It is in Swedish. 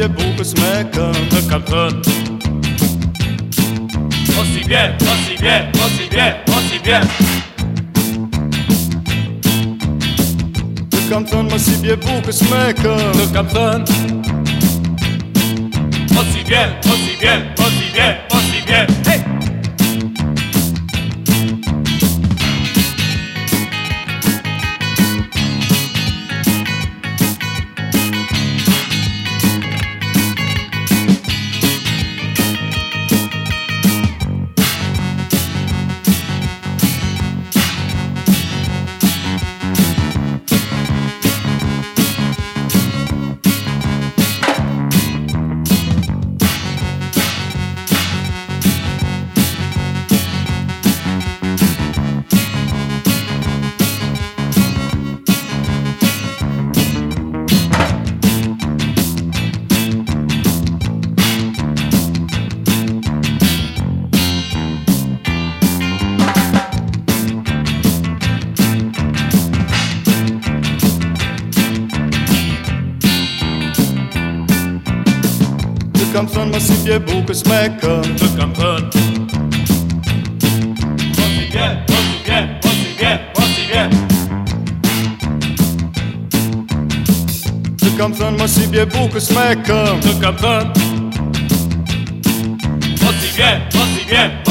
je Bóg smekandet kan född. O siebie, o siebie, o siebie, o siebie. Du kan fön, ma siebie Bóg smekandet kan född. O siebie, o siebie, Campton, moi si vieux beaucoup se comme de Campton. Aussi bien, aussi bien, aussi bien, aussi bien. De Campton, moi si vieux beaucoup se comme de Campton. Aussi bien, aussi